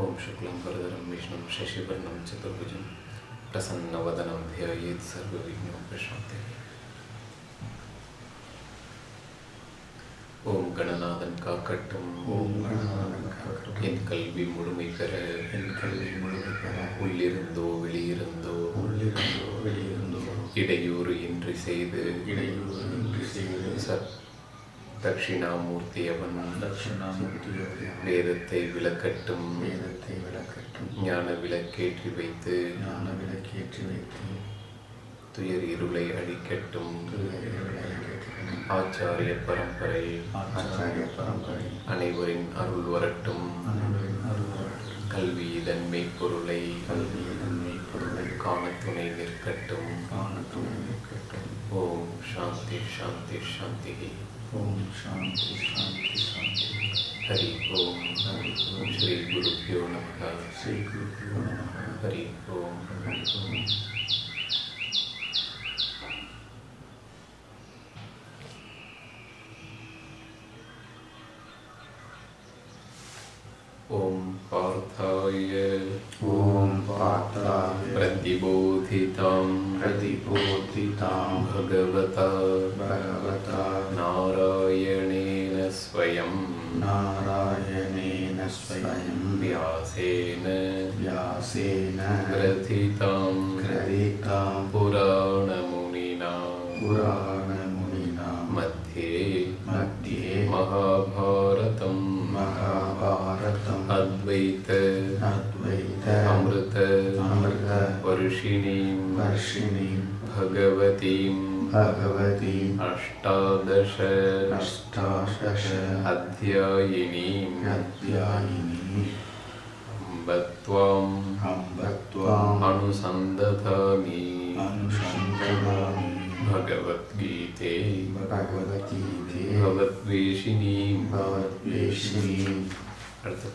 ॐ शुक्लं वरदरं विष्णुं शशिवर्णं चतुर्भुजं प्रसन्नवदनं ध्यायेत् सर्वविघ्नोपशान्तिः ஓம் கணநாதன் காக்கட்டும் ஓம் கணநாதன் காக்கட்டும். என் கல்வி முழுமை பெற என் கல்வி முழுமை பெற உள்ளிருந்தோ வெளியிருந்தோ உள்ளிருந்தோ வெளியிருந்தோ இடையூறு இன்றி செய்து இடையூறு இன்றி செய்து ச தட்சிணாமூர்த்தி அவன் தட்சிணாமூர்த்தியோடைய வேதத்தை விளக்கட்டும். வேதத்தை விளக்கட்டும். ஞான விளக்கேற்றி வைத்து ஞான விளக்கேற்றி வைத்து துயர் இருளை அழிக்கட்டும். ஆச்சாரிய பரம்பரை ஆச்சாரிய பரம்பரை அனைவரின் அருள் வரட்டும். கல்வி இதன் மெய்ப்பொருளை கல்வி நன்மை பொருளை காண துணை நிற்கட்டும். காண துணை நிற்கட்டும். ஓம் சாந்தி சாந்தி சாந்தி ஓம் சாந்தி சாந்தி சாந்தி ஹரி ஓம் ஸ்ரீ குருப்பியோ நமக ஸ்ரீ குருப்பியோ நமः ஹரி ஓம் ஹரி ஓம் ॐ पार्थाय। ॐ पार्थाय। प्रतिबोधितां। प्रतिबोधितां। भगवता। भगवता। नारायणेन स्वयं। नारायणेन स्वयं। व्यासेन। व्यासेन। ग्रथितां। ग्रथितां। पुराणमुनिना। पुराणमुनिना। मध्ये मध्ये। महाभारत अद्वैत अद्वैत अमृत अमृत वर्षिणीं वर्षिणीं भगवतीम् भगवतीम् अष्टादश अष्टादश अध्यायिनीम् अध्यायिनी अम्ब त्वाम् अम्ब त्वाम् अनुसन्दधामि अनुसन्दधामि भगवद्गीते भगवतीते भगवद्वेषिणीम् भगवद्वेषिणीम् അടുത്ത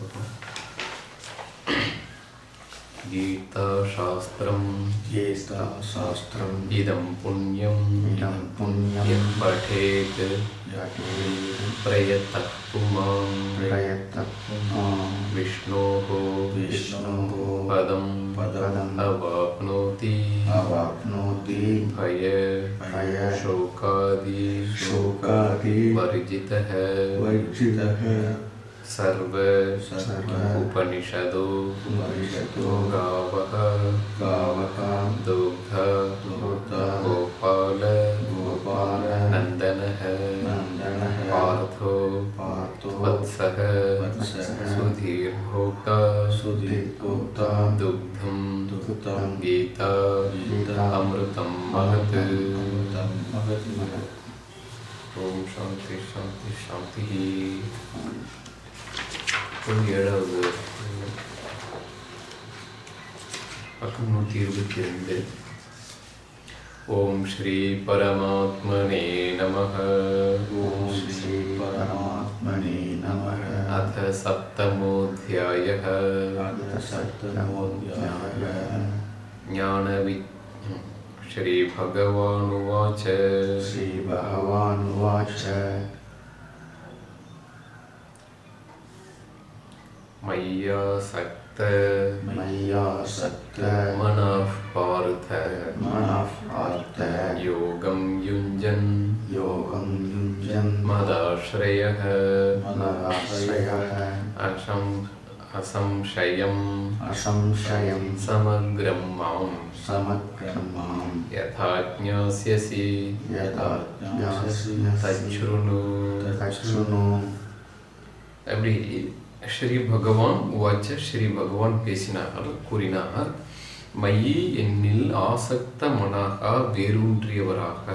ഗീതാശാസ്ത്രം ഗീതാശാസ്ത്രം ഇതം പുണ്യം ഇതം പുണ്യം പഠേത് പ്രയത്ത പുമാം പ്രയത്ത പുമാം विष्णोः विष्णोः पदं पदम् अवाप्नोति अवाप्नोति भय भय शोकादि शोकादि वर्जितः वर्जितः सर्व उपनिषदो गावः दुग्ध गोपाल गोपाल नन्दनः पार्थो वत्सः सुधीर्भोक्ता सुधीर्भोक्ता दुग्धं दुग्धं गीता अमृतं महत् ओम शांति शांति शांति। 111 அறுநூற்றி இருபத்தி ரெண்டு ஓம் ஸ்ரீ பரமாத்மனே நம ஓம் ஸ்ரீ பரமாத்மனே நம அத சப்தமோத்தியாய அத சப்தமோத்தியாய ஞானவித் श्रीभगवानुवाच श्रीभगवानुवाच मैया सक्त मैया सक्त मन पार्थ। मन पार्थ। योगं युंजन योगं युंजन मदाश्रय। मदाश्रय। अशम असंशयम्। असंशयं समग्रं माँ समग्रं माँ यथा ज्ञास्यसि। यथा ज्ञास्यसि। तच्छृणु। तच्छृणु। Every ஸ்ரீ பகவான் உவாச்ச ஸ்ரீ பகவான் பேசினார் கூறினார் மயி என்னில் ஆசக்த மனாக வேரூன்றியவராக.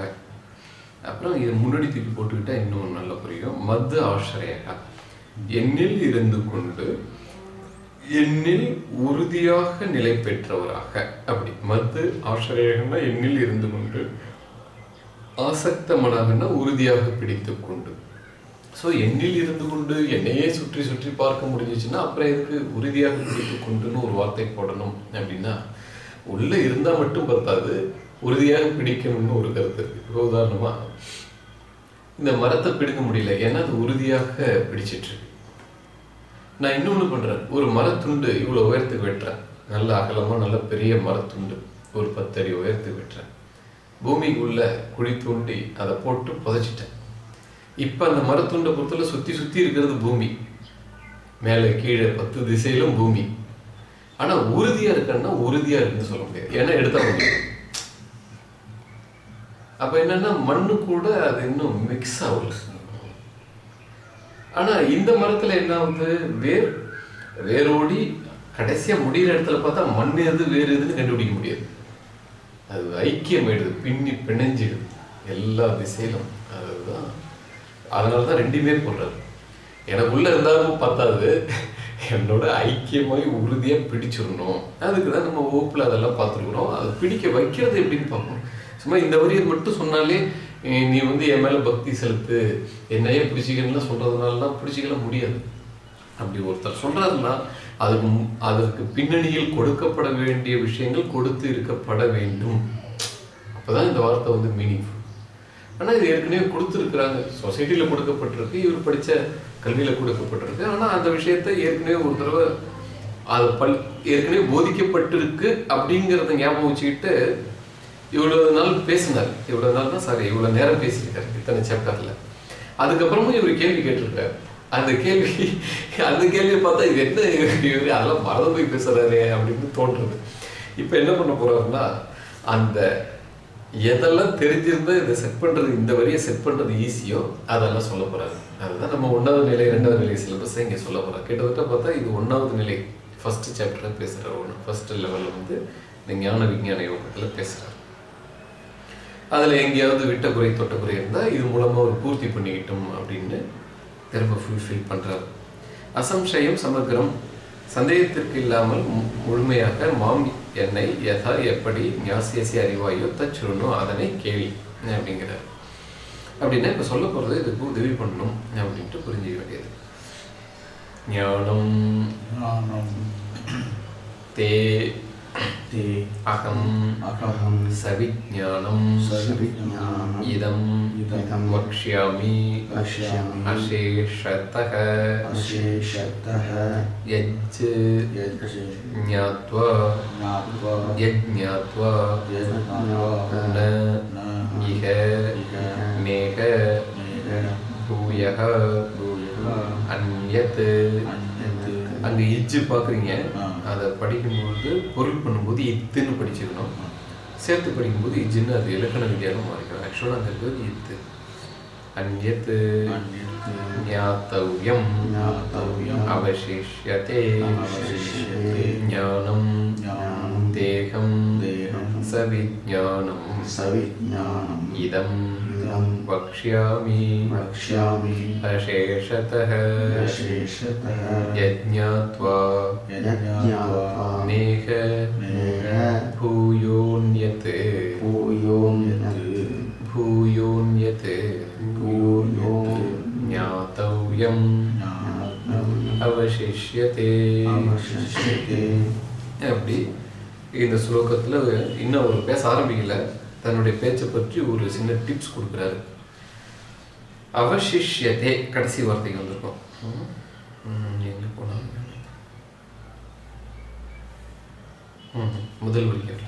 அப்புறம் இதை முன்னாடி தூக்கி போட்டுக்கிட்டா இன்னும் நல்லா புரியும். மது ஆசிரியக. என்னில் இருந்து கொண்டு என்னில் உறுதியாக நிலை பெற்றவராக. அப்படி. மது ஆசிரியகன்னா என்னில் இருந்து கொண்டு ஆசக்த மனாகனா உறுதியாக பிடித்து கொண்டு. ஸோ என்னில் இருந்து கொண்டு என்னையே சுற்றி சுற்றி பார்க்க முடிஞ்சிச்சுன்னா அப்புறம் எதுக்கு உறுதியாக பிடித்து கொண்டுன்னு ஒரு வார்த்தை போடணும் அப்படின்னா உள்ள இருந்தால் மட்டும் பத்தாது உறுதியாக பிடிக்கணும்னு ஒரு கருத்து இருக்கு. இப்போ உதாரணமா இந்த மரத்தை பிடிக்க முடியல ஏன்னா அது உறுதியாக பிடிச்சிட்டு இருக்கு நான் இன்னொன்று பண்ணுறேன் ஒரு மரத்துண்டு இவ்வளோ உயரத்துக்கு வெட்டுறேன். நல்ல அகலமாக நல்ல பெரிய மரத்துண்டு. ஒரு பத்தடி உயரத்துக்கு வெட்டுறேன். பூமிக்குள்ள குழி தூண்டி அதை போட்டு புதைச்சிட்டேன். இப்போ அந்த மரத்துண்டை பொறுத்தல சுற்றி சுற்றி இருக்கிறது பூமி. மேலே கீழே பத்து திசையிலும் பூமி. ஆனால் உறுதியாக இருக்கன்னா உறுதியாக இருக்குன்னு சொல்ல முடியாது. ஏன்னா எடுத்த முடியும் அப்போ என்னன்னா மண்ணு கூட அது இன்னும் மிக்ஸ் ஆகல. ஆனா இந்த மரத்துல என்ன ஆகுது? வேர் வேரோடி கடைசியா முடிகிற இடத்துல பார்த்தா மண் எது வேறு எதுன்னு கண்டுபிடிக்க முடியாது. அது ஐக்கியமாயிடுது. பின்னி பிணைஞ்சிடுது. எல்லா திசையிலும். அதுதான் அதனால தான் ரெண்டுமே போடுறாரு எனக்குள்ளே இருந்தாலும் பத்தாது. என்னோட ஐக்கியமாய் உறுதியாக பிடிச்சிடணும். அதுக்கு தான் நம்ம வகுப்பில் அதெல்லாம் பார்த்துருக்குறோம். அது பிடிக்க வைக்கிறது எப்படின்னு பார்க்கணும் சும்மா இந்த வரியை மட்டும் சொன்னாலே நீ வந்து என் மேலே பக்தி செலுத்து. என்னையே பிடிச்சிக்கணும்லாம் சொல்கிறதுனாலலாம் பிடிச்சிக்கல முடியாது. அப்படி ஒருத்தர் சொல்கிறதுனா அதுக்கு அதற்கு பின்னணியில் கொடுக்கப்பட வேண்டிய விஷயங்கள் கொடுத்து இருக்கப்பட வேண்டும். அப்பதான் இந்த வார்த்தை வந்து மீனிங்ஃபுல் ஆனால் இது ஏற்கனவே கொடுத்துருக்குறாங்க. சொசைட்டியில் கொடுக்கப்பட்டிருக்கு இவர் படித்த கல்வியில் கொடுக்கப்பட்டிருக்கு. ஆனால் அந்த விஷயத்தை ஏற்கனவே ஒரு தடவை அது பல் ஏற்கனவே போதிக்கப்பட்டிருக்கு அப்படிங்கிறத ஞாபகம் வச்சுக்கிட்டு இவ்வளோ நாள் பேசினார். இவ்வளோ நாள் தான் சாரி இவ்வளோ நேரம் பேசியிருக்காரு இத்தனை சாப்டரில் அதுக்கப்புறமும் இவர் கேள்வி கேட்டிருக்காரு. அந்த கேள்வி அந்த கேள்வியை பார்த்தா இது என்ன இவர் அதெல்லாம் மறந்து போய் பேசுகிறாரு அப்படின்னு தோன்றுறது இப்போ என்ன பண்ண போகிறாருன்னா அந்த எதெல்லாம் தெரிஞ்சிருந்தா இதை செட் பண்றது இந்த வரியை செட் பண்றது ஈஸியோ அதெல்லாம் சொல்ல போறாரு. அதுதான் நம்ம ஒன்றாவது நிலை ரெண்டாவது நிலை சிலபஸை இங்கே சொல்ல போறோம் கிட்டத்தட்ட பார்த்தா இது ஒன்றாவது நிலை ஃபர்ஸ்ட் சாப்டர்ல பேசுற ஒன்று ஃபர்ஸ்ட் லெவலில் வந்து இந்த ஞான விஞ்ஞான யோகத்தில் பேசுறாரு. அதில் எங்கேயாவது விட்ட குறை தொட்ட குறை இருந்தால் இது மூலமாக ஒரு பூர்த்தி பண்ணிக்கிட்டோம் அப்படின்னு திரும்ப ஃபுல்ஃபில் பண்ணுறாரு அசம்சயம் சமக்கிரம் சந்தேகத்திற்கு இல்லாமல் மு- முழுமையாக மாமி என்னை யதா எப்படி ஞாசியசி அறிவாயோ தச்சுருனோ அதனை கேள்வி அப்படிங்கிறார். அப்படின்னா இப்போ சொல்ல போகிறது இதுக்கு உதவி பண்ணணும் அப்படின்ட்டு புரிஞ்சுக்க வேண்டியது. ஞானம். தே அகம் அகம் சவிஜானம் சவிஜானம் இதம் இதம் வக்ஷ்யாமி வக்ஷ்யாமி அசேஷத்தः அசேஷத்தः யஜ் யஜ் ஞாத்வா ஞாத்வா யஜ்ஞாத்வா யஜ்ஞாத்வா ந இஹ நேக பூயः பூயः அந்யத் அங்கு இஜ்ஜு பார்க்குறீங்க அதை படிக்கும்போது பொருள் பண்ணும்போது இத்துன்னு படிச்சிருக்கணும். சேர்த்து படிக்கும்போது இஜின்னு அது இலக்கண விதியாக மாறிக்கணும். ஆக்சுவலாக அங்கே இருக்கிறது இத்து. அந்நியத்து ஞாத்தவ்யம் அவசிஷ்யதே. ஞானம். தேகம் स सविज्ञानम्। इदम् इदं वक्ष्यामि। वक्ष्यामि। अशेषतः। अशेषतः। यज्ञात्वा। यज्ञात्वा। नेह भूयोऽन्यत्। भूयोऽन्यत्। भूयोऽन्यत्। भूयो ज्ञातव्यम्। ज्ञातम् अवशिष्यते। अपि இந்த ஸ்லோகத்தில் இன்னும் அவர் பேச ஆரம்பிக்கல. தன்னுடைய பேச்சை பற்றி ஒரு சின்ன டிப்ஸ் கொடுக்குறாரு. அவசிஷ்யதே கடைசி வார்த்தைக்கு வந்திருக்கோம். ம், எங்க போனாங்க முதல் வரிகள்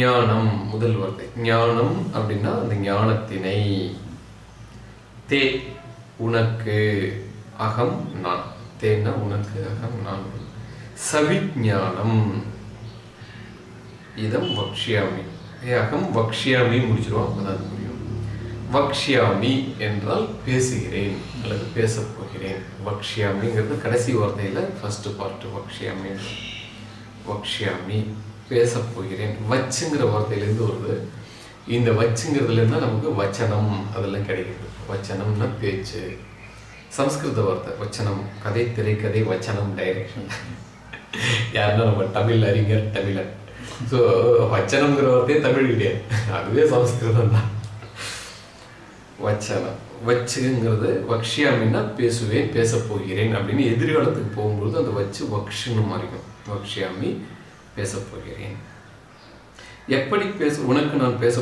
ஞானம் முதல் வார்த்தை. ஞானம் அப்படின்னா அந்த ஞானத்தினை. தே உனக்கு அகம் நான். தேன்னா உனக்கு அகம் நான் சவிஜானம் இதம் வக்ஷியாமி. அகம் வக்ஷியாமி முடிச்சிருவோம் அப்பதான் அது புரியும் வக்ஷியாமி என்றால் பேசுகிறேன் அல்லது பேசப் போகிறேன். வக்ஷியாமிங்கிறது கடைசி வார்த்தையில ஃபர்ஸ்ட் பார்ட் வக்ஷியாமி வக்ஷியாமி பேசப் போகிறேன். வச்சுங்கிற வார்த்தையிலேருந்து வருது. இந்த வச்சுங்கிறதுல இருந்தா நமக்கு வச்சனம் அதெல்லாம் கிடைக்குது வச்சனம்னா பேச்சு. சம்ஸ்கிருத வார்த்தை வச்சனம் கதை திரைக்கதை வச்சனம் டைரக்ஷன் யாருன்னா நம்ம தமிழ் அறிஞர் தமிழன். ஸோ வச்சனம்ங்கிற வார்த்தையே தமிழ் கிடையாது. அதுவே சம்ஸ்கிருதம் தான். வச்சனம். வச்சுங்கிறது வக்ஷியாமின்னா பேசுவேன் பேசப் போகிறேன் அப்படின்னு எதிர்காலத்துக்கு போகும்போது அந்த வச்சு வக்ஷன்னு மாறிக்கும். வக்ஷியாமி பேசப் போகிறேன். எப்படி பேச உனக்கு நான் பேச